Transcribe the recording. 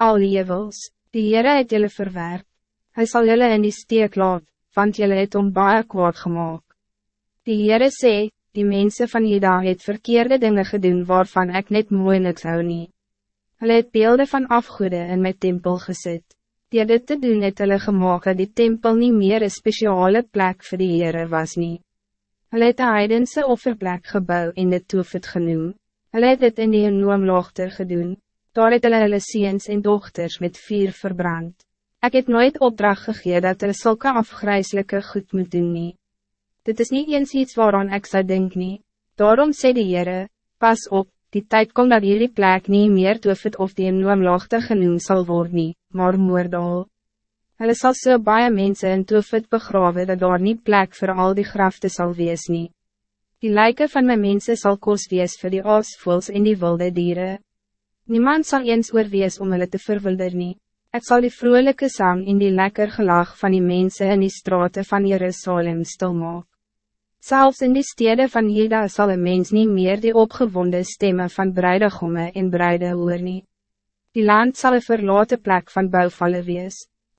al die jevels, die Heere het julle verwerp. Hij zal julle in die steek laat, want julle het om baie kwaad gemaakt. Die Heere sê, die mensen van Jeda het verkeerde dingen gedaan waarvan ik net mooi niks hou nie. Hulle het beelden van afgoede in my tempel gezet. Die dit te doen het hulle gemaakt dat die tempel niet meer een speciale plek voor die Heere was nie. Hulle het een heidense offerplek gebouw in de toefit genoem. Hulle het dit in die noemloogter gedoen. Daar het hulle hulle seens en dochters met vier verbrand. Ik heb nooit opdracht gegeven dat er zulke afgrijzelijke goed moet doen nie. Dit is niet eens iets waaraan ik zou denken. Daarom sê die Heere, pas op, die tijd komt dat jullie plek niet meer toefit of die noemloogte genoemd zal worden, nie, maar moordal. Hulle sal so baie mense in toefit begrawe dat daar niet plek voor al die grafte zal wees nie. Die lijken van mijn mensen zal koos wees vir die aasvoels en die wilde dieren. Niemand zal eens oorwees om hulle te verwilder nie. Ek sal die vrolijke sang in die lekker gelag van die mensen in die straten van Jerusalem stilmaak. Zelfs in die steden van Juda zal een mens niet meer die opgewonde stemmen van bruidegomme en bruide hoor nie. Die land zal een verlaten plek van bouwvallen wees.